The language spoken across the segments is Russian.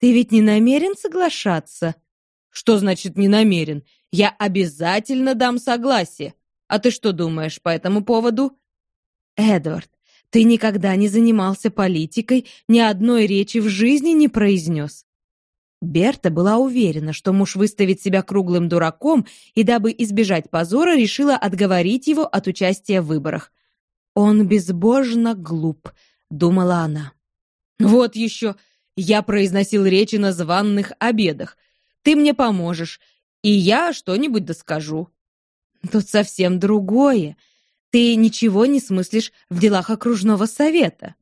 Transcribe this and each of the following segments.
Ты ведь не намерен соглашаться? Что значит не намерен? Я обязательно дам согласие. А ты что думаешь по этому поводу? Эдвард, ты никогда не занимался политикой, ни одной речи в жизни не произнес. Берта была уверена, что муж выставит себя круглым дураком и, дабы избежать позора, решила отговорить его от участия в выборах. «Он безбожно глуп», — думала она. «Вот еще! Я произносил речи на званных обедах. Ты мне поможешь, и я что-нибудь доскажу». «Тут совсем другое. Ты ничего не смыслишь в делах окружного совета».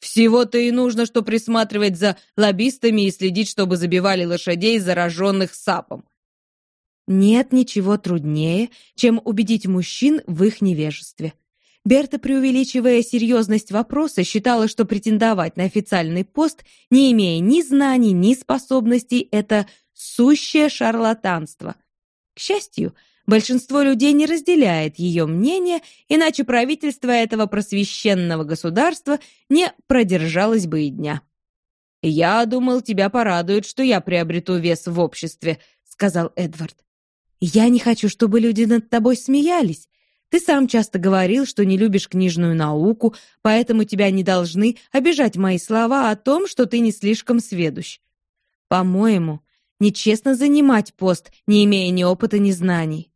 Всего-то и нужно, что присматривать за лоббистами и следить, чтобы забивали лошадей, зараженных сапом. Нет ничего труднее, чем убедить мужчин в их невежестве. Берта, преувеличивая серьезность вопроса, считала, что претендовать на официальный пост, не имея ни знаний, ни способностей, это сущее шарлатанство. К счастью, Большинство людей не разделяет ее мнение, иначе правительство этого просвещенного государства не продержалось бы и дня. «Я думал, тебя порадует, что я приобрету вес в обществе», — сказал Эдвард. «Я не хочу, чтобы люди над тобой смеялись. Ты сам часто говорил, что не любишь книжную науку, поэтому тебя не должны обижать мои слова о том, что ты не слишком сведущ. По-моему, нечестно занимать пост, не имея ни опыта, ни знаний.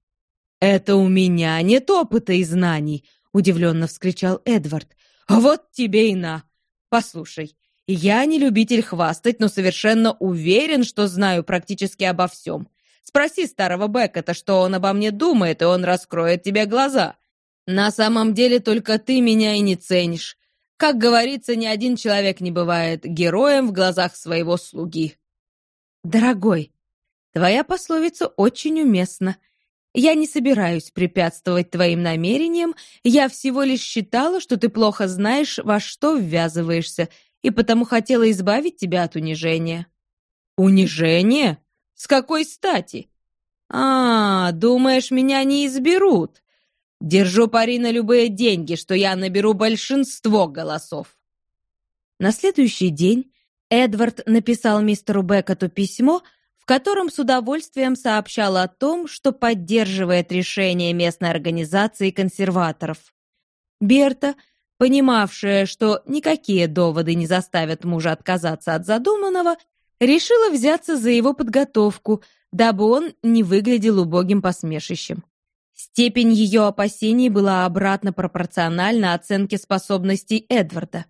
«Это у меня нет опыта и знаний!» — удивленно вскричал Эдвард. «Вот тебе и на! Послушай, я не любитель хвастать, но совершенно уверен, что знаю практически обо всем. Спроси старого Беккета, что он обо мне думает, и он раскроет тебе глаза. На самом деле только ты меня и не ценишь. Как говорится, ни один человек не бывает героем в глазах своего слуги». «Дорогой, твоя пословица очень уместна», я не собираюсь препятствовать твоим намерениям, я всего лишь считала, что ты плохо знаешь, во что ввязываешься, и потому хотела избавить тебя от унижения». «Унижение? С какой стати?» «А, думаешь, меня не изберут? Держу пари на любые деньги, что я наберу большинство голосов». На следующий день Эдвард написал мистеру Беккету письмо, в котором с удовольствием сообщал о том, что поддерживает решение местной организации консерваторов. Берта, понимавшая, что никакие доводы не заставят мужа отказаться от задуманного, решила взяться за его подготовку, дабы он не выглядел убогим посмешищем. Степень ее опасений была обратно пропорциональна оценке способностей Эдварда.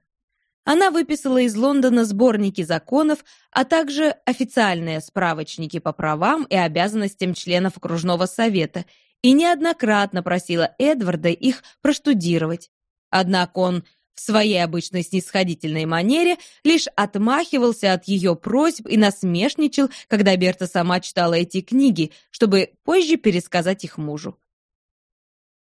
Она выписала из Лондона сборники законов, а также официальные справочники по правам и обязанностям членов окружного совета и неоднократно просила Эдварда их проштудировать. Однако он в своей обычной снисходительной манере лишь отмахивался от ее просьб и насмешничал, когда Берта сама читала эти книги, чтобы позже пересказать их мужу.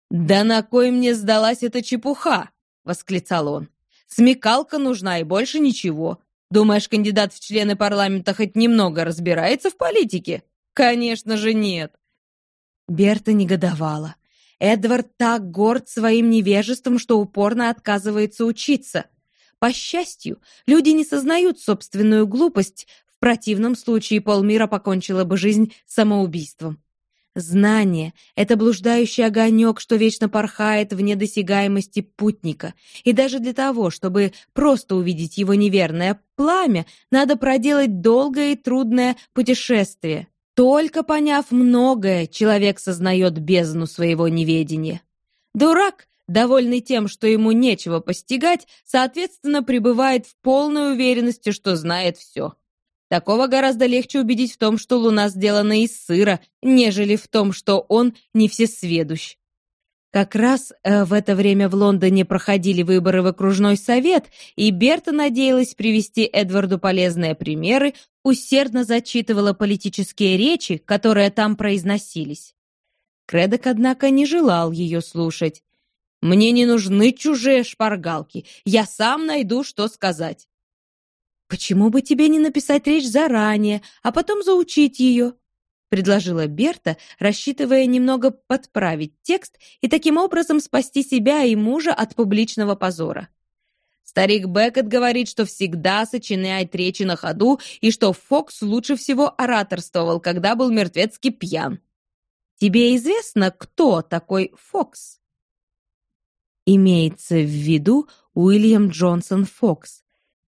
«Да на кой мне сдалась эта чепуха?» — восклицал он. Смекалка нужна и больше ничего. Думаешь, кандидат в члены парламента хоть немного разбирается в политике? Конечно же нет. Берта негодовала. Эдвард так горд своим невежеством, что упорно отказывается учиться. По счастью, люди не сознают собственную глупость, в противном случае полмира покончила бы жизнь самоубийством. Знание — это блуждающий огонек, что вечно порхает в недосягаемости путника. И даже для того, чтобы просто увидеть его неверное пламя, надо проделать долгое и трудное путешествие. Только поняв многое, человек сознает бездну своего неведения. Дурак, довольный тем, что ему нечего постигать, соответственно, пребывает в полной уверенности, что знает все. Такого гораздо легче убедить в том, что луна сделана из сыра, нежели в том, что он не всесведущ. Как раз э, в это время в Лондоне проходили выборы в окружной совет, и Берта надеялась привести Эдварду полезные примеры, усердно зачитывала политические речи, которые там произносились. Кредок, однако, не желал ее слушать. «Мне не нужны чужие шпаргалки, я сам найду, что сказать». «Почему бы тебе не написать речь заранее, а потом заучить ее?» — предложила Берта, рассчитывая немного подправить текст и таким образом спасти себя и мужа от публичного позора. Старик Беккет говорит, что всегда сочиняет речи на ходу и что Фокс лучше всего ораторствовал, когда был мертвецки пьян. Тебе известно, кто такой Фокс? Имеется в виду Уильям Джонсон Фокс,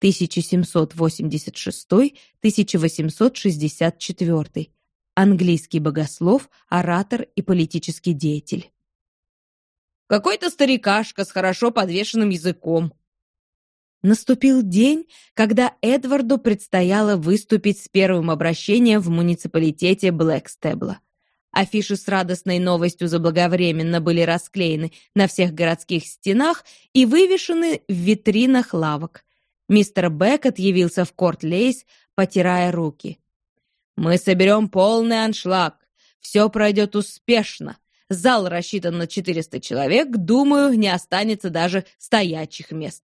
1786-1864, английский богослов, оратор и политический деятель. Какой-то старикашка с хорошо подвешенным языком. Наступил день, когда Эдварду предстояло выступить с первым обращением в муниципалитете Блэкстебла. Афиши с радостной новостью заблаговременно были расклеены на всех городских стенах и вывешены в витринах лавок. Мистер Беккет явился в Корт-Лейс, потирая руки. «Мы соберем полный аншлаг. Все пройдет успешно. Зал рассчитан на 400 человек. Думаю, не останется даже стоячих мест.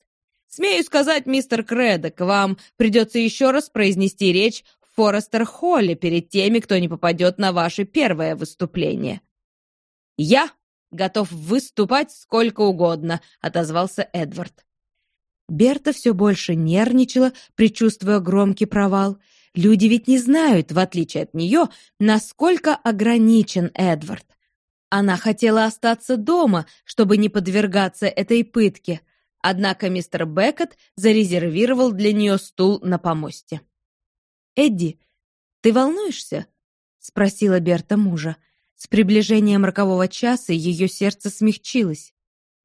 Смею сказать, мистер Кредок, вам придется еще раз произнести речь Форестер-Холле перед теми, кто не попадет на ваше первое выступление. «Я готов выступать сколько угодно», — отозвался Эдвард. Берта все больше нервничала, предчувствуя громкий провал. Люди ведь не знают, в отличие от нее, насколько ограничен Эдвард. Она хотела остаться дома, чтобы не подвергаться этой пытке, однако мистер Беккет зарезервировал для нее стул на помосте. «Эдди, ты волнуешься?» — спросила Берта мужа. С приближением рокового часа ее сердце смягчилось.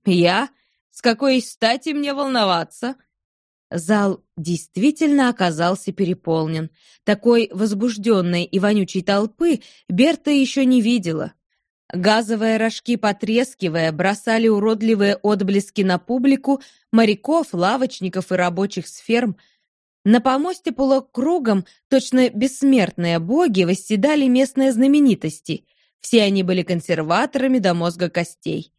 «Я? С какой стати мне волноваться?» Зал действительно оказался переполнен. Такой возбужденной и вонючей толпы Берта еще не видела. Газовые рожки, потрескивая, бросали уродливые отблески на публику, моряков, лавочников и рабочих с ферм — на помосте полукругом точно бессмертные боги восседали местные знаменитости. Все они были консерваторами до мозга костей.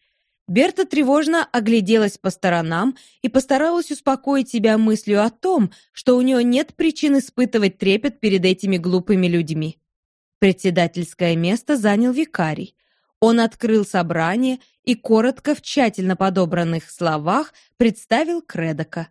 Берта тревожно огляделась по сторонам и постаралась успокоить себя мыслью о том, что у нее нет причин испытывать трепет перед этими глупыми людьми. Председательское место занял викарий. Он открыл собрание и коротко в тщательно подобранных словах представил Кредока.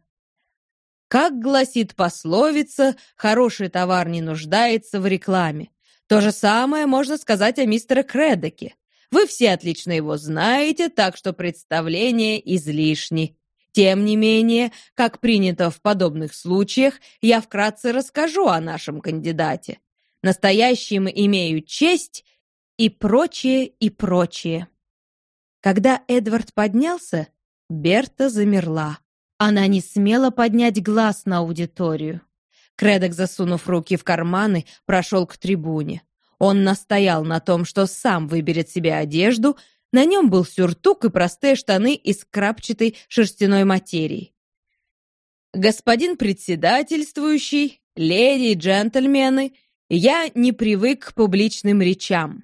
Как гласит пословица, хороший товар не нуждается в рекламе. То же самое можно сказать о мистере Кредоке. Вы все отлично его знаете, так что представление излишни. Тем не менее, как принято в подобных случаях, я вкратце расскажу о нашем кандидате. Настоящим имею честь и прочее, и прочее. Когда Эдвард поднялся, Берта замерла. Она не смела поднять глаз на аудиторию. Кредок, засунув руки в карманы, прошел к трибуне. Он настоял на том, что сам выберет себе одежду. На нем был сюртук и простые штаны из крапчатой шерстяной материи. «Господин председательствующий, леди и джентльмены, я не привык к публичным речам».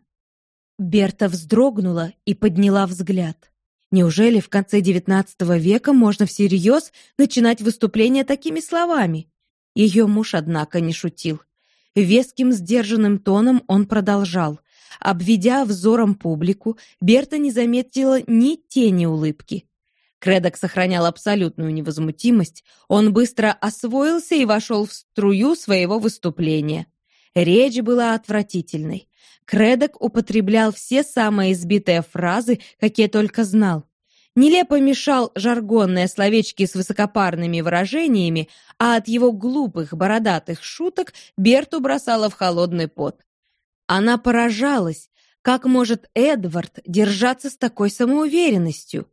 Берта вздрогнула и подняла взгляд. Неужели в конце XIX века можно всерьез начинать выступление такими словами? Ее муж, однако, не шутил. Веским, сдержанным тоном он продолжал. Обведя взором публику, Берта не заметила ни тени улыбки. Кредок сохранял абсолютную невозмутимость. Он быстро освоился и вошел в струю своего выступления. Речь была отвратительной. Кредок употреблял все самые избитые фразы, какие только знал. Нелепо мешал жаргонные словечки с высокопарными выражениями, а от его глупых бородатых шуток Берту бросала в холодный пот. Она поражалась, как может Эдвард держаться с такой самоуверенностью.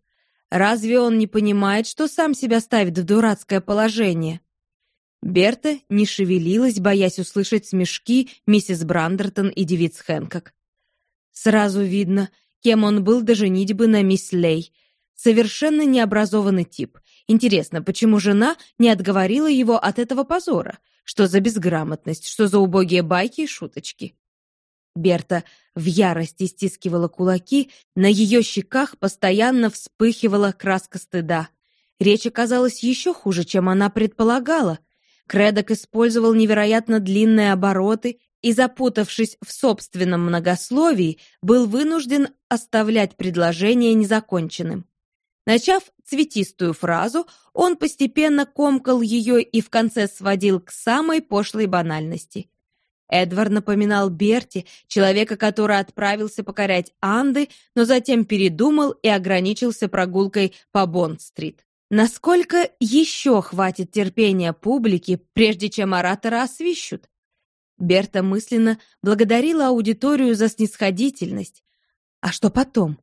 Разве он не понимает, что сам себя ставит в дурацкое положение? Берта не шевелилась, боясь услышать смешки миссис Брандертон и девиц Хэнкок. Сразу видно, кем он был до женитьбы на мисс Лей. Совершенно необразованный тип. Интересно, почему жена не отговорила его от этого позора? Что за безграмотность, что за убогие байки и шуточки? Берта в ярости стискивала кулаки, на ее щеках постоянно вспыхивала краска стыда. Речь оказалась еще хуже, чем она предполагала. Кредок использовал невероятно длинные обороты и, запутавшись в собственном многословии, был вынужден оставлять предложение незаконченным. Начав цветистую фразу, он постепенно комкал ее и в конце сводил к самой пошлой банальности. Эдвард напоминал Берти, человека, который отправился покорять Анды, но затем передумал и ограничился прогулкой по Бонд-стрит. Насколько еще хватит терпения публики, прежде чем оратора освищут? Берта мысленно благодарила аудиторию за снисходительность. А что потом?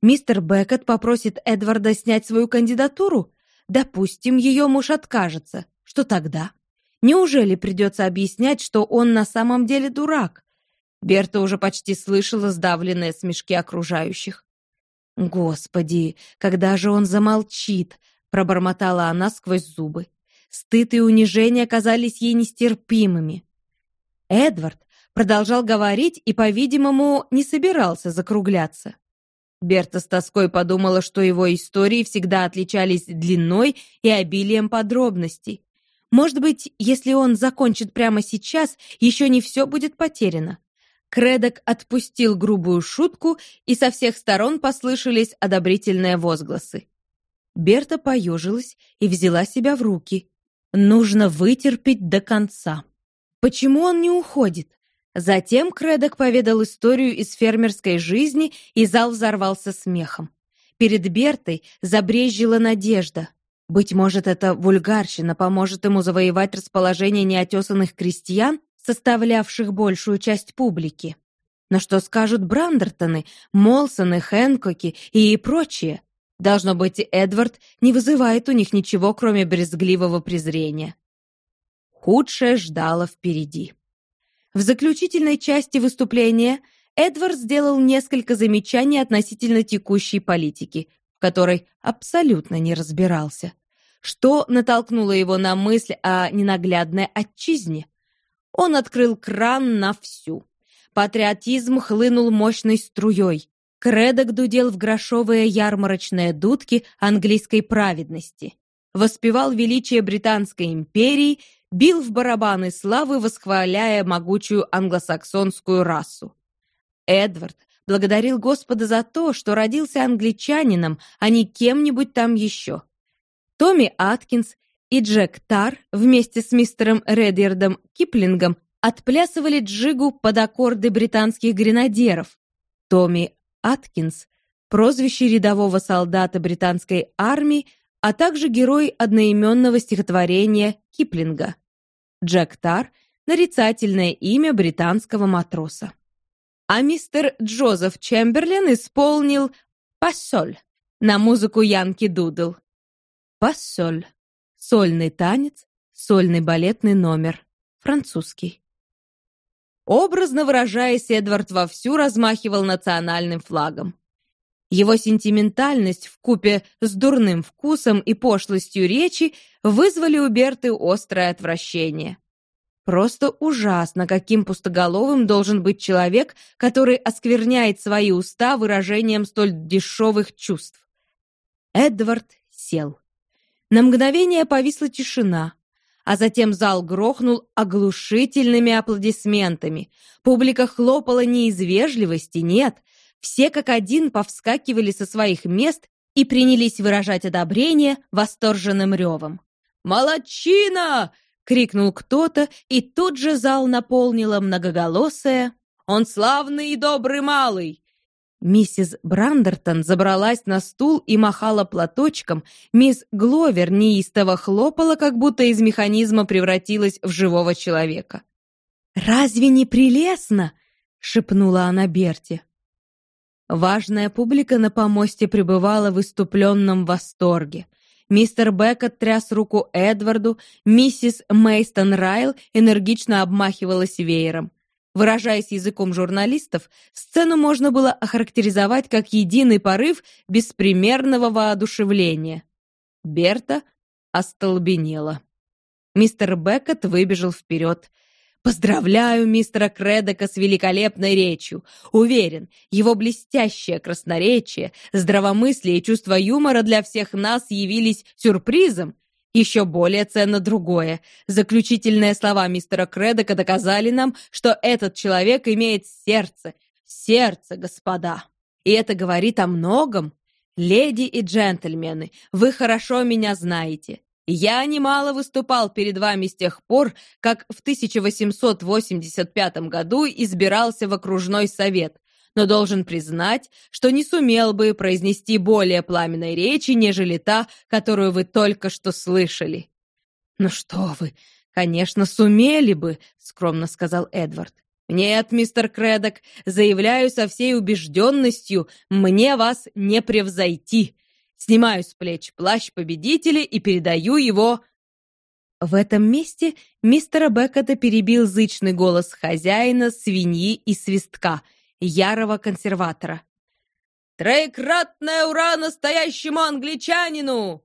Мистер Беккет попросит Эдварда снять свою кандидатуру? Допустим, ее муж откажется. Что тогда? Неужели придется объяснять, что он на самом деле дурак? Берта уже почти слышала сдавленные смешки окружающих. «Господи, когда же он замолчит?» — пробормотала она сквозь зубы. Стыд и унижение казались ей нестерпимыми. Эдвард продолжал говорить и, по-видимому, не собирался закругляться. Берта с тоской подумала, что его истории всегда отличались длиной и обилием подробностей. Может быть, если он закончит прямо сейчас, еще не все будет потеряно. Кредок отпустил грубую шутку, и со всех сторон послышались одобрительные возгласы. Берта поежилась и взяла себя в руки. Нужно вытерпеть до конца. Почему он не уходит? Затем Кредок поведал историю из фермерской жизни, и зал взорвался смехом. Перед Бертой забрезжила надежда. Быть может, эта вульгарщина поможет ему завоевать расположение неотесанных крестьян, составлявших большую часть публики. Но что скажут Брандертоны, Молсоны, Хэнкоки и прочие? Должно быть, Эдвард не вызывает у них ничего, кроме брезгливого презрения. Худшее ждало впереди. В заключительной части выступления Эдвард сделал несколько замечаний относительно текущей политики, в которой абсолютно не разбирался что натолкнуло его на мысль о ненаглядной отчизне. Он открыл кран на всю. Патриотизм хлынул мощной струей. Кредок дудел в грошовые ярмарочные дудки английской праведности. Воспевал величие Британской империи, бил в барабаны славы, восхваляя могучую англосаксонскую расу. Эдвард благодарил Господа за то, что родился англичанином, а не кем-нибудь там еще. Томми Аткинс и Джек Тар вместе с мистером Редьердом Киплингом отплясывали джигу под аккорды британских гренадеров. Томми Аткинс – прозвище рядового солдата британской армии, а также герой одноименного стихотворения Киплинга. Джек Тар – нарицательное имя британского матроса. А мистер Джозеф Чемберлен исполнил «Pas seul» на музыку Янки Дудл. Pas seul. Сольный танец, сольный балетный номер. Французский. Образно выражаясь, Эдвард вовсю размахивал национальным флагом. Его сентиментальность в купе с дурным вкусом и пошлостью речи вызвали у Берты острое отвращение. Просто ужасно, каким пустоголовым должен быть человек, который оскверняет свои уста выражением столь дешевых чувств. Эдвард сел. На мгновение повисла тишина, а затем зал грохнул оглушительными аплодисментами. Публика хлопала не из вежливости, нет. Все как один повскакивали со своих мест и принялись выражать одобрение восторженным ревом. «Молодчина!» — крикнул кто-то, и тут же зал наполнила многоголосая «Он славный и добрый малый! Миссис Брандертон забралась на стул и махала платочком. Мисс Гловер неистово хлопала, как будто из механизма превратилась в живого человека. «Разве не прелестно?» — шепнула она Берти. Важная публика на помосте пребывала в иступленном восторге. Мистер Беккет тряс руку Эдварду, миссис Мейстон Райл энергично обмахивалась веером. Выражаясь языком журналистов, сцену можно было охарактеризовать как единый порыв беспримерного воодушевления. Берта остолбенела. Мистер Беккет выбежал вперед. «Поздравляю мистера Кредека с великолепной речью. Уверен, его блестящее красноречие, здравомыслие и чувство юмора для всех нас явились сюрпризом еще более ценно другое. Заключительные слова мистера Кредока доказали нам, что этот человек имеет сердце. Сердце, господа. И это говорит о многом. Леди и джентльмены, вы хорошо меня знаете. Я немало выступал перед вами с тех пор, как в 1885 году избирался в окружной совет, но должен признать, что не сумел бы произнести более пламенной речи, нежели та, которую вы только что слышали. «Ну что вы, конечно, сумели бы», — скромно сказал Эдвард. «Нет, мистер Кредок, заявляю со всей убежденностью, мне вас не превзойти. Снимаю с плеч плащ победителя и передаю его...» В этом месте мистера Беккета перебил зычный голос хозяина, свиньи и свистка, ярого консерватора. «Троекратное ура настоящему англичанину!»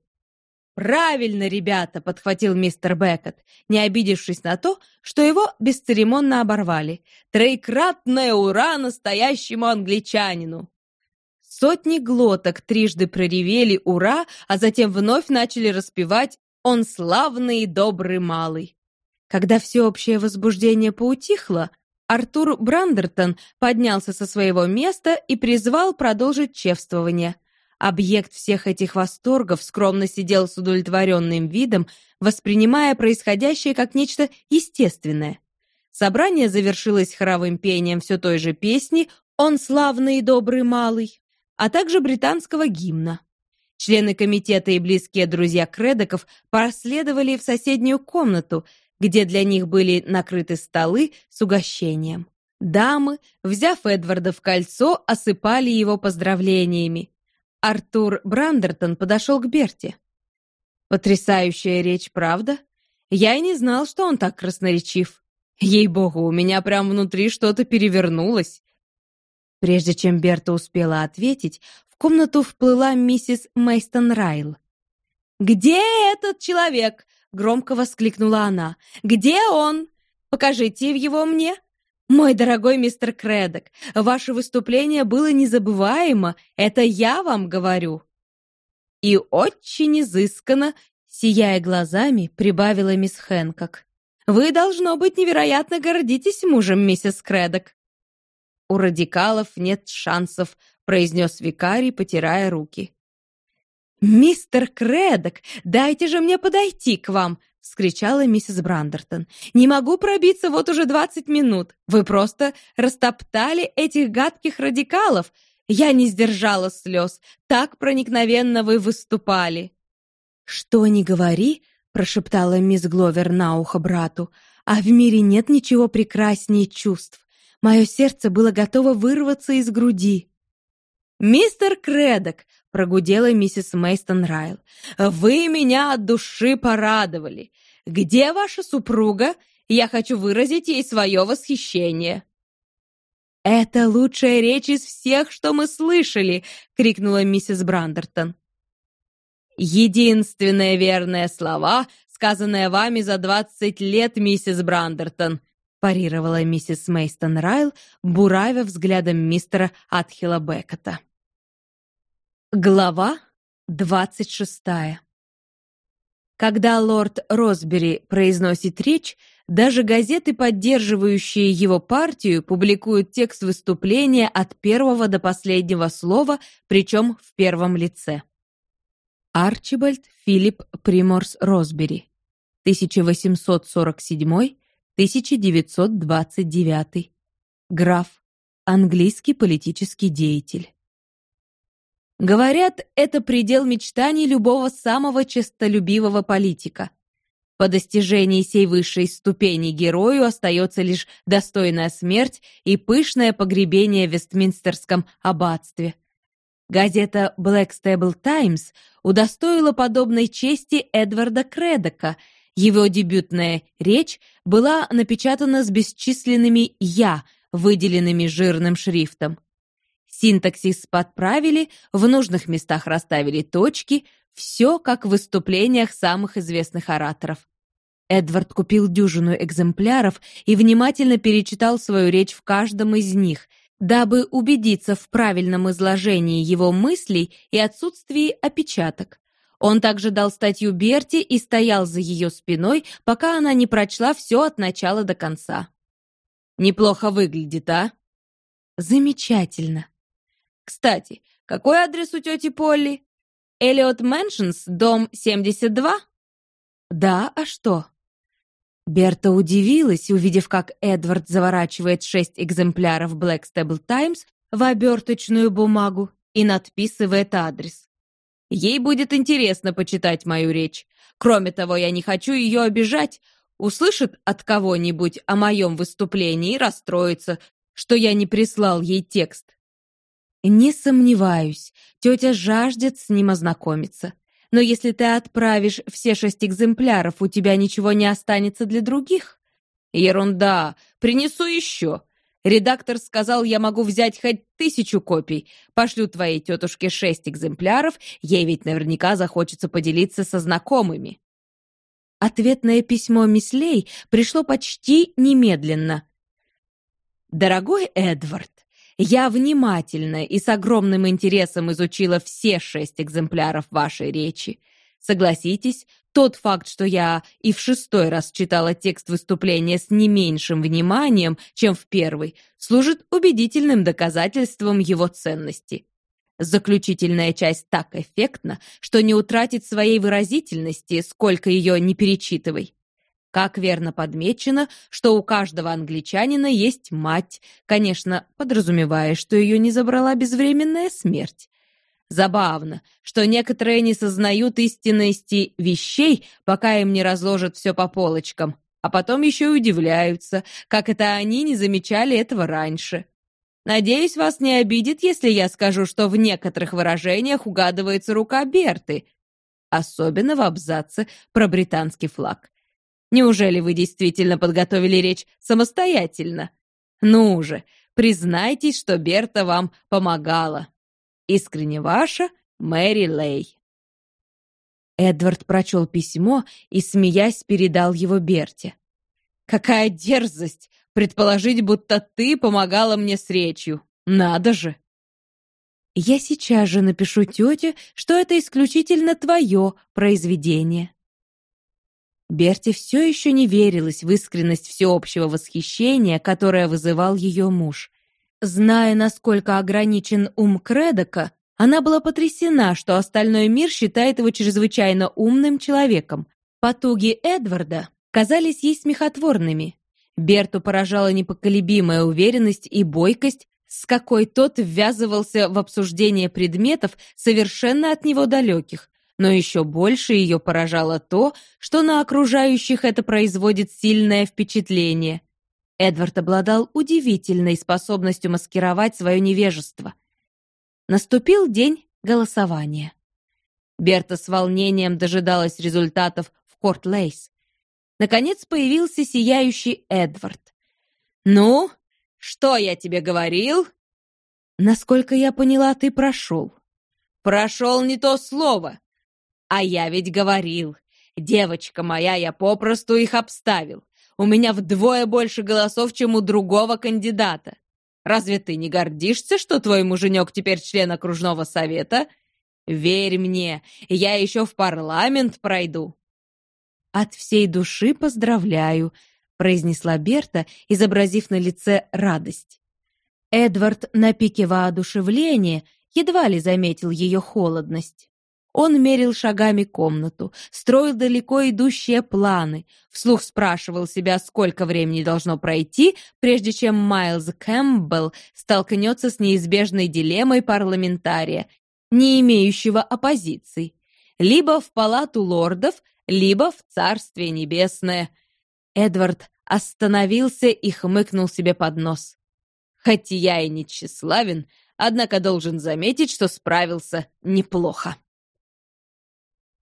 «Правильно, ребята!» — подхватил мистер Беккет, не обидевшись на то, что его бесцеремонно оборвали. «Троекратное ура настоящему англичанину!» Сотни глоток трижды проревели «Ура!», а затем вновь начали распевать «Он славный и добрый малый». Когда всеобщее возбуждение поутихло, Артур Брандертон поднялся со своего места и призвал продолжить чествование. Объект всех этих восторгов скромно сидел с удовлетворенным видом, воспринимая происходящее как нечто естественное. Собрание завершилось хоровым пением все той же песни «Он славный и добрый малый» а также британского гимна. Члены комитета и близкие друзья Кредоков проследовали в соседнюю комнату, где для них были накрыты столы с угощением. Дамы, взяв Эдварда в кольцо, осыпали его поздравлениями. Артур Брандертон подошел к Берте. «Потрясающая речь, правда? Я и не знал, что он так красноречив. Ей-богу, у меня прямо внутри что-то перевернулось. Прежде чем Берта успела ответить, в комнату вплыла миссис Мейстон Райл. «Где этот человек?» — громко воскликнула она. «Где он? Покажите его мне!» «Мой дорогой мистер Кредок, ваше выступление было незабываемо, это я вам говорю!» И очень изысканно, сияя глазами, прибавила мисс Хэнкок. «Вы, должно быть, невероятно гордитесь мужем, миссис Кредок!» «У радикалов нет шансов», — произнес викарий, потирая руки. «Мистер Кредок, дайте же мне подойти к вам!» — вскричала миссис Брандертон. «Не могу пробиться вот уже двадцать минут. Вы просто растоптали этих гадких радикалов. Я не сдержала слез. Так проникновенно вы выступали». «Что ни говори», — прошептала мисс Гловер на ухо брату, «а в мире нет ничего прекраснее чувств. Мое сердце было готово вырваться из груди. «Мистер Кредок!» — прогудела миссис Мейстон Райл. «Вы меня от души порадовали. Где ваша супруга? Я хочу выразить ей свое восхищение». «Это лучшая речь из всех, что мы слышали!» — крикнула миссис Брандертон. «Единственное верное слова, сказанное вами за двадцать лет, миссис Брандертон», парировала миссис Мейстон Райл, буравя взглядом мистера Атхила Беккета. Глава двадцать шестая Когда лорд Росбери произносит речь, даже газеты, поддерживающие его партию, публикуют текст выступления от первого до последнего слова, причем в первом лице. Арчибальд Филипп Приморс Росбери, 1847 1929. Граф. Английский политический деятель. Говорят, это предел мечтаний любого самого честолюбивого политика. По достижении сей высшей ступени герою остается лишь достойная смерть и пышное погребение в Вестминстерском аббатстве. Газета Blackstable Times удостоила подобной чести Эдварда Кредока – его дебютная речь была напечатана с бесчисленными «я», выделенными жирным шрифтом. Синтаксис подправили, в нужных местах расставили точки, все как в выступлениях самых известных ораторов. Эдвард купил дюжину экземпляров и внимательно перечитал свою речь в каждом из них, дабы убедиться в правильном изложении его мыслей и отсутствии опечаток. Он также дал статью Берти и стоял за ее спиной, пока она не прочла все от начала до конца. «Неплохо выглядит, а?» «Замечательно. Кстати, Какой адрес у тети Полли? Эллиот Мэншнс, дом 72? Да, а что? Берта удивилась, увидев, как Эдвард заворачивает шесть экземпляров Blackstable Times в оберточную бумагу и надписывает адрес. Ей будет интересно почитать мою речь. Кроме того, я не хочу ее обижать. Услышит от кого-нибудь о моем выступлении и расстроится, что я не прислал ей текст. Не сомневаюсь, тетя жаждет с ним ознакомиться. Но если ты отправишь все шесть экземпляров, у тебя ничего не останется для других. Ерунда, принесу еще. Редактор сказал, я могу взять хоть тысячу копий. Пошлю твоей тетушке шесть экземпляров, ей ведь наверняка захочется поделиться со знакомыми. Ответное письмо Мислей пришло почти немедленно. «Дорогой Эдвард, я внимательно и с огромным интересом изучила все шесть экземпляров вашей речи. Согласитесь, тот факт, что я и в шестой раз читала текст выступления с не меньшим вниманием, чем в первый, служит убедительным доказательством его ценности. Заключительная часть так эффектна, что не утратит своей выразительности, сколько ее не перечитывай. Как верно подмечено, что у каждого англичанина есть мать, конечно, подразумевая, что ее не забрала безвременная смерть. Забавно, что некоторые не сознают истинности вещей, пока им не разложат все по полочкам, а потом еще и удивляются, как это они не замечали этого раньше. Надеюсь, вас не обидит, если я скажу, что в некоторых выражениях угадывается рука Берты, особенно в абзаце про британский флаг. Неужели вы действительно подготовили речь самостоятельно? Ну же, признайтесь, что Берта вам помогала. Искренне ваша, Мэри Лей. Эдвард прочел письмо и, смеясь, передал его Берте. «Какая дерзость предположить, будто ты помогала мне с речью! Надо же!» «Я сейчас же напишу тете, что это исключительно твое произведение». Берти все еще не верилась в искренность всеобщего восхищения, которое вызывал ее муж. Зная, насколько ограничен ум Кредока, она была потрясена, что остальной мир считает его чрезвычайно умным человеком. Потуги Эдварда казались ей смехотворными. Берту поражала непоколебимая уверенность и бойкость, с какой тот ввязывался в обсуждение предметов, совершенно от него далеких, но еще больше ее поражало то, что на окружающих это производит сильное впечатление. Эдвард обладал удивительной способностью маскировать свое невежество. Наступил день голосования. Берта с волнением дожидалась результатов в Корт-Лейс. Наконец появился сияющий Эдвард. «Ну, что я тебе говорил?» «Насколько я поняла, ты прошел». «Прошел не то слово. А я ведь говорил, девочка моя, я попросту их обставил. У меня вдвое больше голосов, чем у другого кандидата. Разве ты не гордишься, что твой муженек теперь член окружного совета? Верь мне, я еще в парламент пройду». «От всей души поздравляю», — произнесла Берта, изобразив на лице радость. Эдвард на пике воодушевления едва ли заметил ее холодность. Он мерил шагами комнату, строил далеко идущие планы, вслух спрашивал себя, сколько времени должно пройти, прежде чем Майлз Кэмпбелл столкнется с неизбежной дилеммой парламентария, не имеющего оппозиции, либо в палату лордов, либо в Царствие Небесное. Эдвард остановился и хмыкнул себе под нос. Хоть я и не тщеславен, однако должен заметить, что справился неплохо.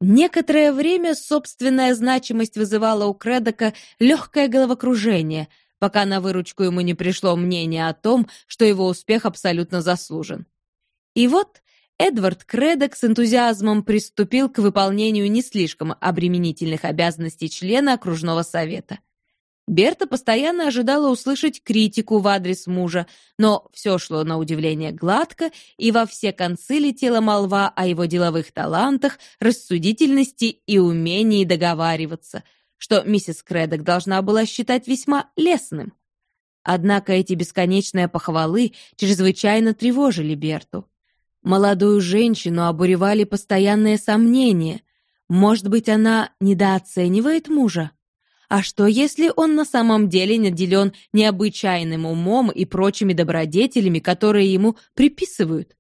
Некоторое время собственная значимость вызывала у Кредока легкое головокружение, пока на выручку ему не пришло мнение о том, что его успех абсолютно заслужен. И вот Эдвард Кредок с энтузиазмом приступил к выполнению не слишком обременительных обязанностей члена окружного совета – Берта постоянно ожидала услышать критику в адрес мужа, но все шло на удивление гладко, и во все концы летела молва о его деловых талантах, рассудительности и умении договариваться, что миссис Кредок должна была считать весьма лестным. Однако эти бесконечные похвалы чрезвычайно тревожили Берту. Молодую женщину обуревали постоянные сомнения. Может быть, она недооценивает мужа? А что, если он на самом деле наделен необычайным умом и прочими добродетелями, которые ему приписывают?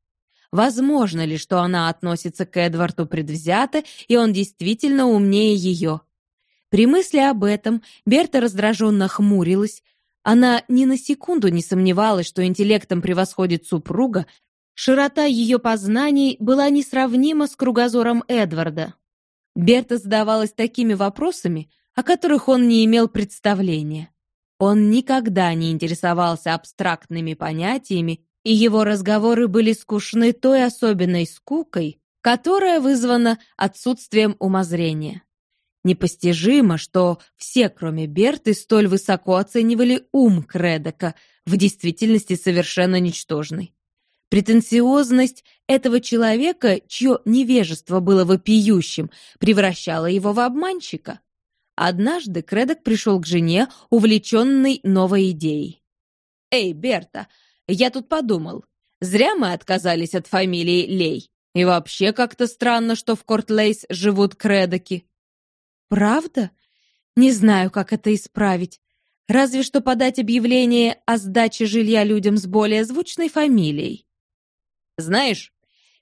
Возможно ли, что она относится к Эдварду предвзято, и он действительно умнее ее? При мысли об этом Берта раздраженно хмурилась. Она ни на секунду не сомневалась, что интеллектом превосходит супруга, широта ее познаний была несравнима с кругозором Эдварда. Берта задавалась такими вопросами, о которых он не имел представления. Он никогда не интересовался абстрактными понятиями, и его разговоры были скучны той особенной скукой, которая вызвана отсутствием умозрения. Непостижимо, что все, кроме Берты, столь высоко оценивали ум Кредока, в действительности совершенно ничтожный. Претенциозность этого человека, чье невежество было вопиющим, превращала его в обманщика. Однажды Кредок пришел к жене, увлеченный новой идеей. «Эй, Берта, я тут подумал, зря мы отказались от фамилии Лей. И вообще как-то странно, что в Кортлейс живут Кредоки». «Правда? Не знаю, как это исправить. Разве что подать объявление о сдаче жилья людям с более звучной фамилией». «Знаешь,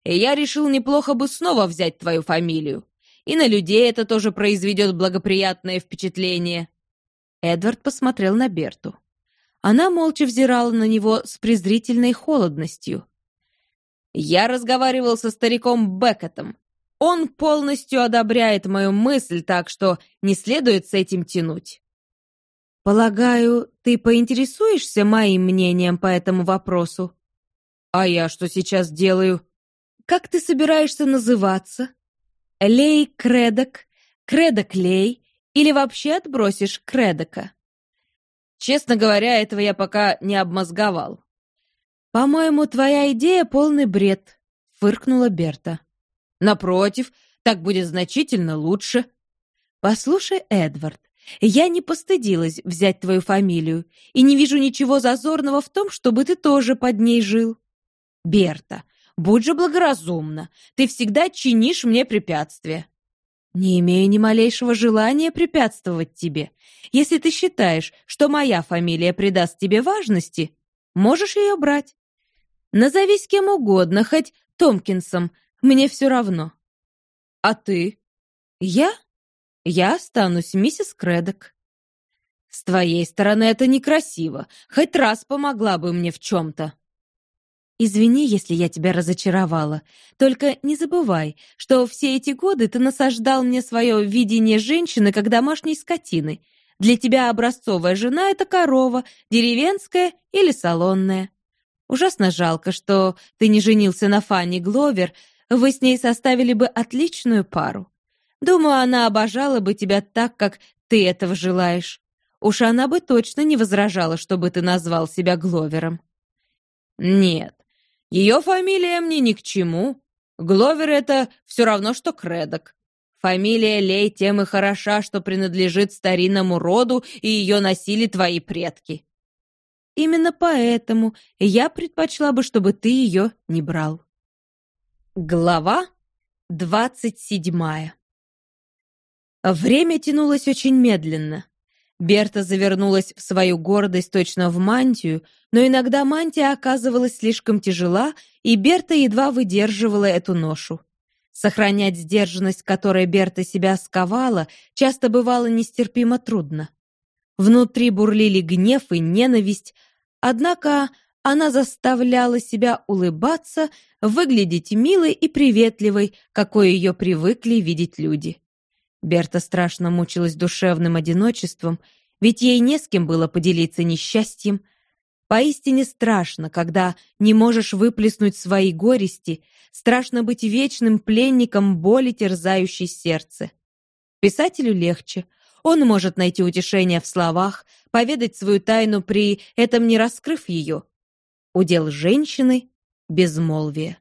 я решил неплохо бы снова взять твою фамилию. И на людей это тоже произведет благоприятное впечатление». Эдвард посмотрел на Берту. Она молча взирала на него с презрительной холодностью. «Я разговаривал со стариком Беккетом. Он полностью одобряет мою мысль, так что не следует с этим тянуть. Полагаю, ты поинтересуешься моим мнением по этому вопросу? А я что сейчас делаю? Как ты собираешься называться? Лей Кредок, Кредок Лей или вообще отбросишь Кредока? Честно говоря, этого я пока не обмозговал. По-моему, твоя идея полный бред, фыркнула Берта. Напротив, так будет значительно лучше. Послушай, Эдвард, я не постыдилась взять твою фамилию и не вижу ничего зазорного в том, чтобы ты тоже под ней жил. Берта, будь же благоразумна, ты всегда чинишь мне препятствия. Не имею ни малейшего желания препятствовать тебе. Если ты считаешь, что моя фамилия придаст тебе важности, можешь ее брать. Назовись кем угодно, хоть Томкинсом, мне все равно. А ты? Я? Я останусь миссис Кредок. С твоей стороны это некрасиво. Хоть раз помогла бы мне в чем-то. Извини, если я тебя разочаровала. Только не забывай, что все эти годы ты насаждал мне свое видение женщины как домашней скотины. Для тебя образцовая жена — это корова, деревенская или салонная. Ужасно жалко, что ты не женился на Фанни Гловер, вы с ней составили бы отличную пару. Думаю, она обожала бы тебя так, как ты этого желаешь. Уж она бы точно не возражала, чтобы ты назвал себя Гловером. Нет, ее фамилия мне ни к чему. Гловер — это все равно, что Кредок. Фамилия Лей тем и хороша, что принадлежит старинному роду, и ее носили твои предки. Именно поэтому я предпочла бы, чтобы ты ее не брал. Глава двадцать седьмая Время тянулось очень медленно. Берта завернулась в свою гордость точно в мантию, но иногда мантия оказывалась слишком тяжела, и Берта едва выдерживала эту ношу. Сохранять сдержанность, которой Берта себя сковала, часто бывало нестерпимо трудно. Внутри бурлили гнев и ненависть, однако она заставляла себя улыбаться, выглядеть милой и приветливой, какой ее привыкли видеть люди. Берта страшно мучилась душевным одиночеством, ведь ей не с кем было поделиться несчастьем. Поистине страшно, когда не можешь выплеснуть свои горести, страшно быть вечным пленником боли, терзающей сердце. Писателю легче. Он может найти утешение в словах, поведать свою тайну при этом не раскрыв ее. Удел женщины — безмолвие.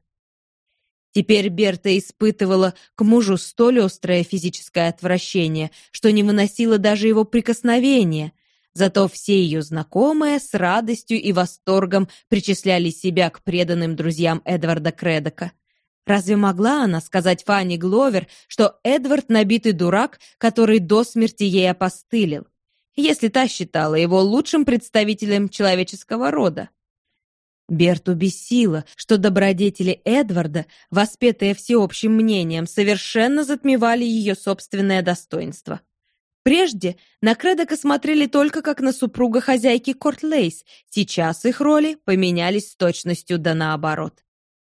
Теперь Берта испытывала к мужу столь острое физическое отвращение, что не выносила даже его прикосновения. Зато все ее знакомые с радостью и восторгом причисляли себя к преданным друзьям Эдварда Кредока. Разве могла она сказать Фанни Гловер, что Эдвард набитый дурак, который до смерти ей опостылил, если та считала его лучшим представителем человеческого рода? Берту бесило, что добродетели Эдварда, воспетые всеобщим мнением, совершенно затмевали ее собственное достоинство. Прежде на Кредока смотрели только как на супруга хозяйки Кортлейс, сейчас их роли поменялись с точностью да наоборот.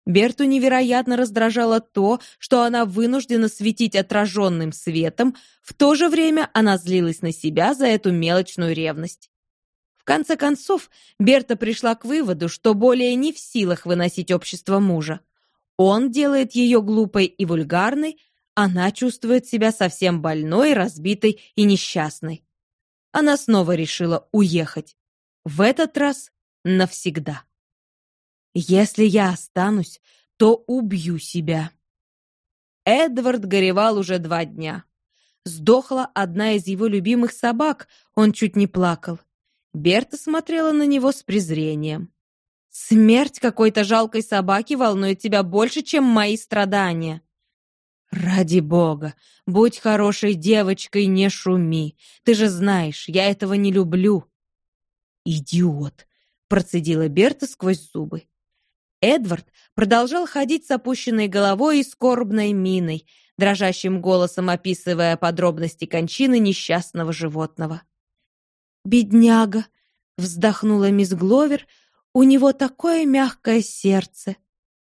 Берту невероятно раздражало то, что она вынуждена светить отраженным светом, в то же время она злилась на себя за эту мелочную ревность. Конце концов, Берта пришла к выводу, что более не в силах выносить общество мужа. Он делает ее глупой и вульгарной, она чувствует себя совсем больной, разбитой и несчастной. Она снова решила уехать. В этот раз навсегда. «Если я останусь, то убью себя». Эдвард горевал уже два дня. Сдохла одна из его любимых собак, он чуть не плакал. Берта смотрела на него с презрением. «Смерть какой-то жалкой собаки волнует тебя больше, чем мои страдания». «Ради бога, будь хорошей девочкой, не шуми. Ты же знаешь, я этого не люблю». «Идиот!» — процедила Берта сквозь зубы. Эдвард продолжал ходить с опущенной головой и скорбной миной, дрожащим голосом описывая подробности кончины несчастного животного. «Бедняга!» — вздохнула мисс Гловер. «У него такое мягкое сердце!»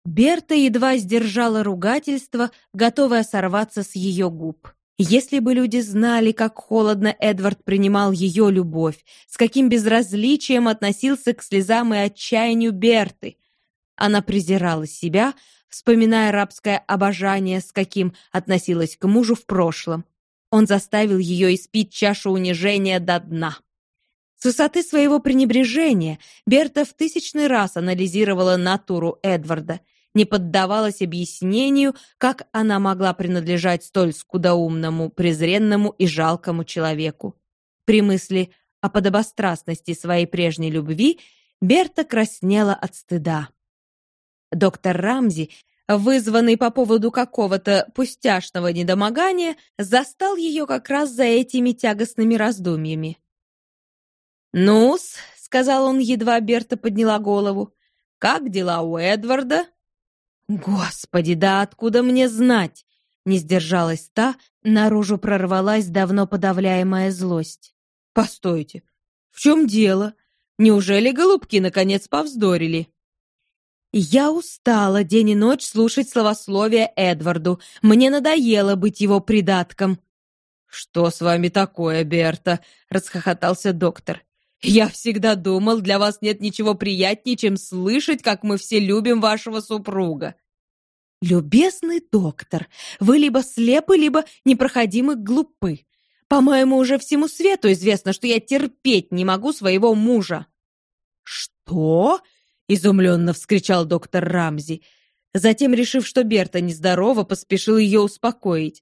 Берта едва сдержала ругательство, готовая сорваться с ее губ. Если бы люди знали, как холодно Эдвард принимал ее любовь, с каким безразличием относился к слезам и отчаянию Берты. Она презирала себя, вспоминая рабское обожание, с каким относилась к мужу в прошлом. Он заставил ее испить чашу унижения до дна. С высоты своего пренебрежения Берта в тысячный раз анализировала натуру Эдварда – не поддавалась объяснению, как она могла принадлежать столь скудоумному, презренному и жалкому человеку. При мысли о подобострастности своей прежней любви Берта краснела от стыда. Доктор Рамзи, вызванный по поводу какого-то пустяшного недомогания, застал ее как раз за этими тягостными раздумьями. «Ну-с», — сказал он, едва Берта подняла голову, — «как дела у Эдварда?» «Господи, да откуда мне знать?» Не сдержалась та, наружу прорвалась давно подавляемая злость. «Постойте, в чем дело? Неужели голубки наконец повздорили?» «Я устала день и ночь слушать словословие Эдварду. Мне надоело быть его придатком». «Что с вами такое, Берта?» — расхохотался доктор. «Я всегда думал, для вас нет ничего приятнее, чем слышать, как мы все любим вашего супруга». «Любезный доктор, вы либо слепы, либо непроходимы глупы. По-моему, уже всему свету известно, что я терпеть не могу своего мужа». «Что?» — изумленно вскричал доктор Рамзи. Затем, решив, что Берта нездорова, поспешил ее успокоить.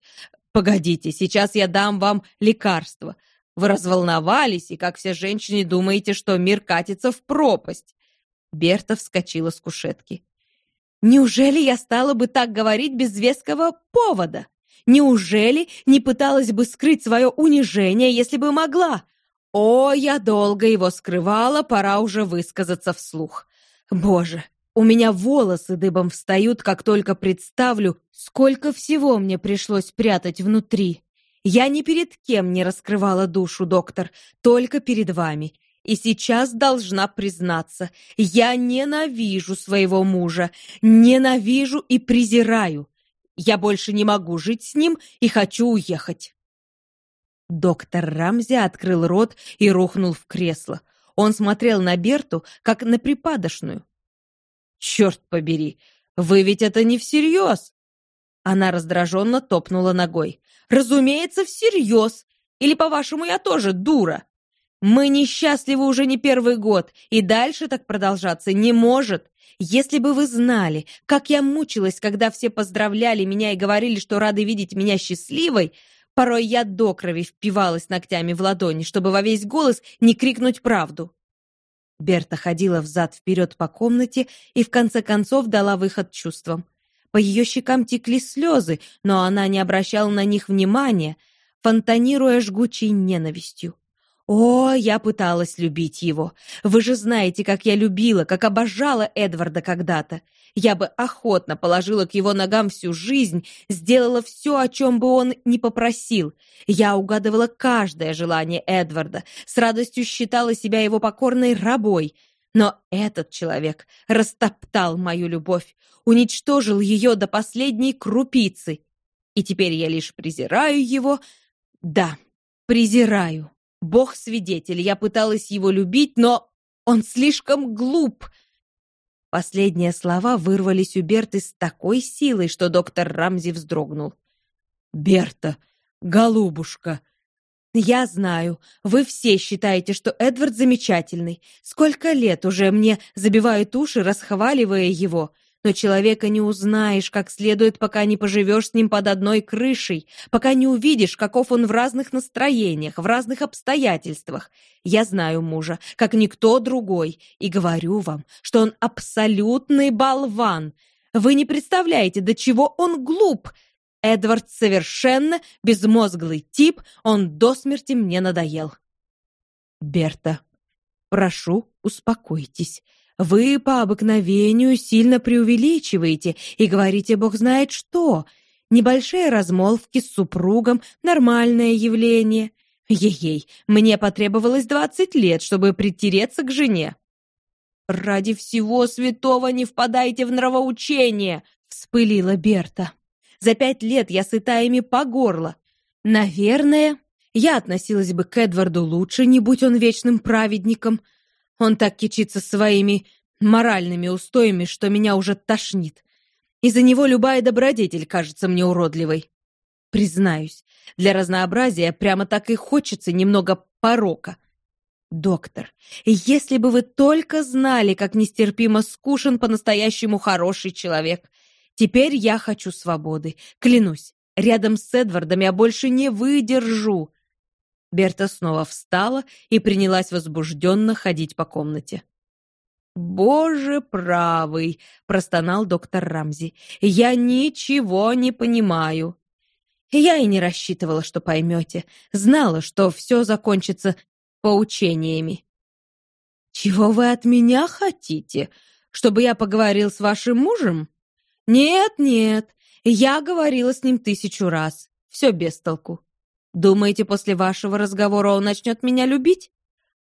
«Погодите, сейчас я дам вам лекарство. Вы разволновались, и, как все женщины, думаете, что мир катится в пропасть. Берта вскочила с кушетки. Неужели я стала бы так говорить без веского повода? Неужели не пыталась бы скрыть свое унижение, если бы могла? О, я долго его скрывала, пора уже высказаться вслух. Боже, у меня волосы дыбом встают, как только представлю, сколько всего мне пришлось прятать внутри. Я ни перед кем не раскрывала душу, доктор, только перед вами. И сейчас должна признаться, я ненавижу своего мужа, ненавижу и презираю. Я больше не могу жить с ним и хочу уехать. Доктор Рамзи открыл рот и рухнул в кресло. Он смотрел на Берту, как на припадочную. «Черт побери, вы ведь это не всерьез!» Она раздраженно топнула ногой. Разумеется, всерьез. Или, по-вашему, я тоже дура? Мы несчастливы уже не первый год, и дальше так продолжаться не может. Если бы вы знали, как я мучилась, когда все поздравляли меня и говорили, что рады видеть меня счастливой, Порой я до крови впивалась ногтями в ладони, чтобы во весь голос не крикнуть правду. Берта ходила взад-вперед по комнате и в конце концов дала выход чувствам. По ее щекам текли слезы, но она не обращала на них внимания, фонтанируя жгучей ненавистью. О, я пыталась любить его. Вы же знаете, как я любила, как обожала Эдварда когда-то. Я бы охотно положила к его ногам всю жизнь, сделала все, о чем бы он ни попросил. Я угадывала каждое желание Эдварда, с радостью считала себя его покорной рабой. Но этот человек растоптал мою любовь, уничтожил ее до последней крупицы. И теперь я лишь презираю его. Да, презираю. Бог свидетель, я пыталась его любить, но он слишком глуп — Последние слова вырвались у Берты с такой силой, что доктор Рамзи вздрогнул. «Берта, голубушка!» «Я знаю, вы все считаете, что Эдвард замечательный. Сколько лет уже мне забивают уши, расхваливая его но человека не узнаешь как следует, пока не поживешь с ним под одной крышей, пока не увидишь, каков он в разных настроениях, в разных обстоятельствах. Я знаю мужа, как никто другой, и говорю вам, что он абсолютный болван. Вы не представляете, до чего он глуп. Эдвард совершенно безмозглый тип, он до смерти мне надоел. Берта, прошу, успокойтесь. Вы по обыкновению сильно преувеличиваете и говорите бог знает что. Небольшие размолвки с супругом — нормальное явление. Ей-ей, мне потребовалось двадцать лет, чтобы притереться к жене. «Ради всего святого не впадайте в нравоучение!» — вспылила Берта. «За пять лет я сыта ими по горло. Наверное, я относилась бы к Эдварду лучше, не будь он вечным праведником. Он так кичится своими моральными устоями, что меня уже тошнит. Из-за него любая добродетель кажется мне уродливой. Признаюсь, для разнообразия прямо так и хочется немного порока. Доктор, если бы вы только знали, как нестерпимо скушен по-настоящему хороший человек. Теперь я хочу свободы. Клянусь, рядом с Эдвардом я больше не выдержу. Берта снова встала и принялась возбужденно ходить по комнате. «Боже правый!» — простонал доктор Рамзи. «Я ничего не понимаю». Я и не рассчитывала, что поймете. Знала, что все закончится поучениями. «Чего вы от меня хотите? Чтобы я поговорил с вашим мужем?» «Нет, нет, я говорила с ним тысячу раз. Все без толку. Думаете, после вашего разговора он начнет меня любить?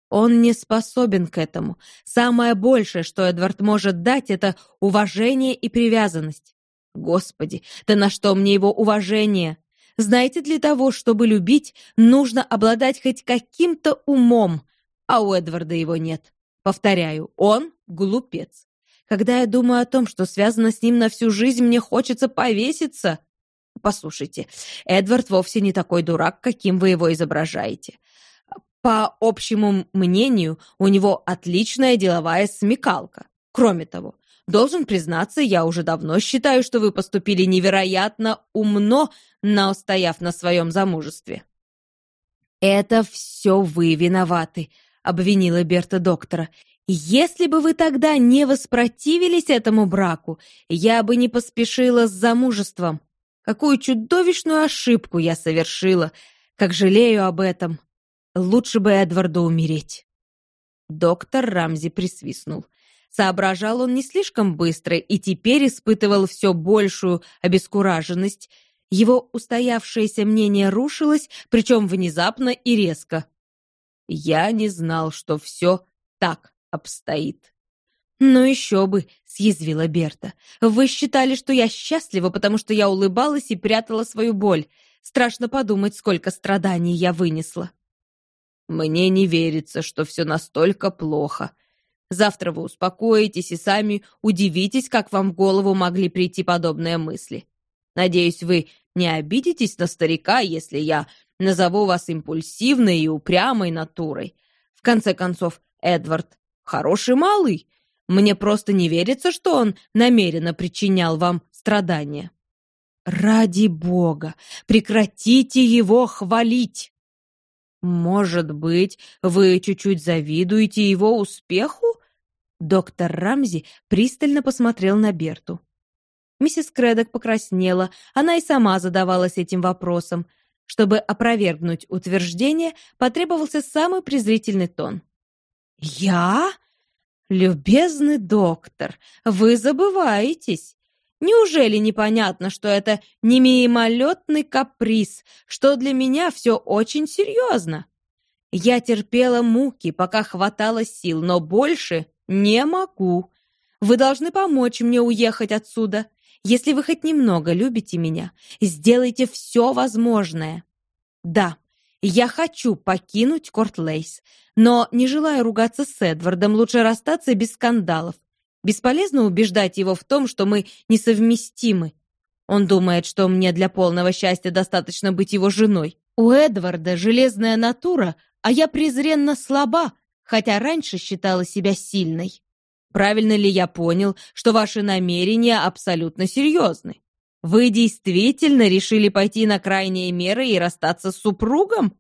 Он не способен к этому. Самое большее, что Эдвард может дать, это уважение и привязанность. Господи, да на что мне его уважение? Знаете, для того, чтобы любить, нужно обладать хоть каким-то умом, а у Эдварда его нет. Повторяю, он глупец. Когда я думаю о том, что связано с ним на всю жизнь, мне хочется повеситься. Послушайте, Эдвард вовсе не такой дурак, каким вы его изображаете. По общему мнению, у него отличная деловая смекалка. Кроме того, должен признаться, я уже давно считаю, что вы поступили невероятно умно, настояв на своем замужестве. «Это все вы виноваты», — обвинила Берта доктора. «Если бы вы тогда не воспротивились этому браку, я бы не поспешила с замужеством. Какую чудовищную ошибку я совершила! Как жалею об этом!» Лучше бы Эдварду умереть. Доктор Рамзи присвистнул. Соображал он не слишком быстро и теперь испытывал все большую обескураженность. Его устоявшееся мнение рушилось, причем внезапно и резко. «Я не знал, что все так обстоит». «Ну еще бы», — съязвила Берта. «Вы считали, что я счастлива, потому что я улыбалась и прятала свою боль. Страшно подумать, сколько страданий я вынесла». Мне не верится, что все настолько плохо. Завтра вы успокоитесь и сами удивитесь, как вам в голову могли прийти подобные мысли. Надеюсь, вы не обидитесь на старика, если я назову вас импульсивной и упрямой натурой. В конце концов, Эдвард хороший малый. Мне просто не верится, что он намеренно причинял вам страдания. Ради бога, прекратите его хвалить! Может быть, вы чуть-чуть завидуете его успеху? Доктор Рамзи пристально посмотрел на Берту. Миссис Кредок покраснела, она и сама задавалась этим вопросом. Чтобы опровергнуть утверждение, потребовался самый презрительный тон. «Я? Любезный доктор, вы забываетесь. Неужели непонятно, что это не мимолетный каприз, что для меня все очень серьезно? Я терпела муки, пока хватало сил, но больше не могу. Вы должны помочь мне уехать отсюда. Если вы хоть немного любите меня, сделайте все возможное. Да, я хочу покинуть Кортлейс, но не желаю ругаться с Эдвардом, лучше расстаться без скандалов. Бесполезно убеждать его в том, что мы несовместимы. Он думает, что мне для полного счастья достаточно быть его женой. У Эдварда железная натура, а я презренно слаба, хотя раньше считала себя сильной. Правильно ли я понял, что ваши намерения абсолютно серьезны? Вы действительно решили пойти на крайние меры и расстаться с супругом?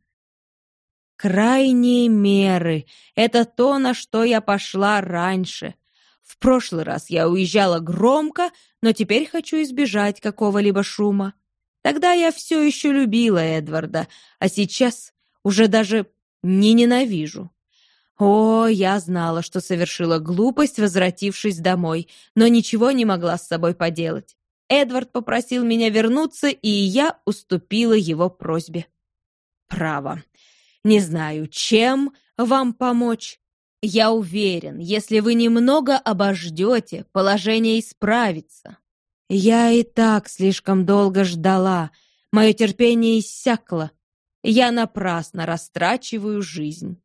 Крайние меры — это то, на что я пошла раньше. В прошлый раз я уезжала громко, но теперь хочу избежать какого-либо шума. Тогда я все еще любила Эдварда, а сейчас уже даже не ненавижу. О, я знала, что совершила глупость, возвратившись домой, но ничего не могла с собой поделать. Эдвард попросил меня вернуться, и я уступила его просьбе. Право. Не знаю, чем вам помочь, я уверен, если вы немного обождете, положение исправится. Я и так слишком долго ждала. Мое терпение иссякло. Я напрасно растрачиваю жизнь.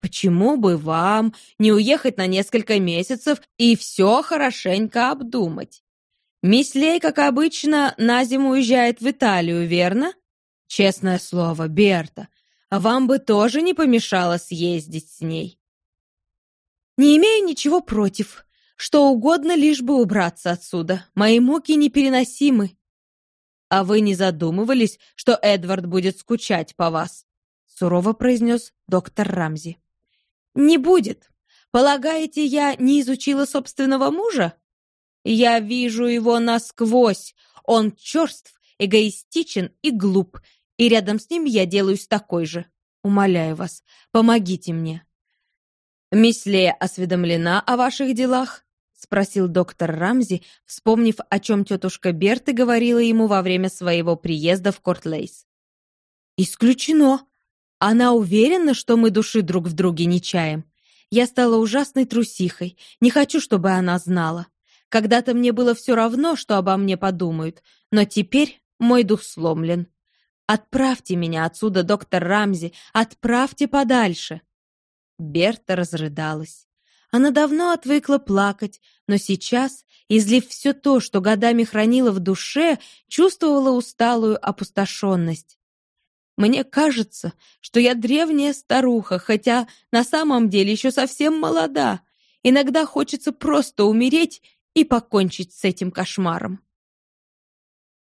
Почему бы вам не уехать на несколько месяцев и все хорошенько обдумать? Мисс Лей, как обычно, на зиму уезжает в Италию, верно? Честное слово, Берта, вам бы тоже не помешало съездить с ней. Не имею ничего против. Что угодно, лишь бы убраться отсюда. Мои муки непереносимы. А вы не задумывались, что Эдвард будет скучать по вас? Сурово произнес доктор Рамзи. Не будет. Полагаете, я не изучила собственного мужа? Я вижу его насквозь. Он черств, эгоистичен и глуп, и рядом с ним я делаюсь такой же. Умоляю вас, помогите мне. «Мисс Лея осведомлена о ваших делах?» — спросил доктор Рамзи, вспомнив, о чем тетушка Берты говорила ему во время своего приезда в Кортлейс. «Исключено. Она уверена, что мы души друг в друге не чаем. Я стала ужасной трусихой. Не хочу, чтобы она знала. Когда-то мне было все равно, что обо мне подумают, но теперь мой дух сломлен. Отправьте меня отсюда, доктор Рамзи, отправьте подальше. Берта разрыдалась. Она давно отвыкла плакать, но сейчас, излив все то, что годами хранила в душе, чувствовала усталую опустошенность. Мне кажется, что я древняя старуха, хотя на самом деле еще совсем молода. Иногда хочется просто умереть и покончить с этим кошмаром.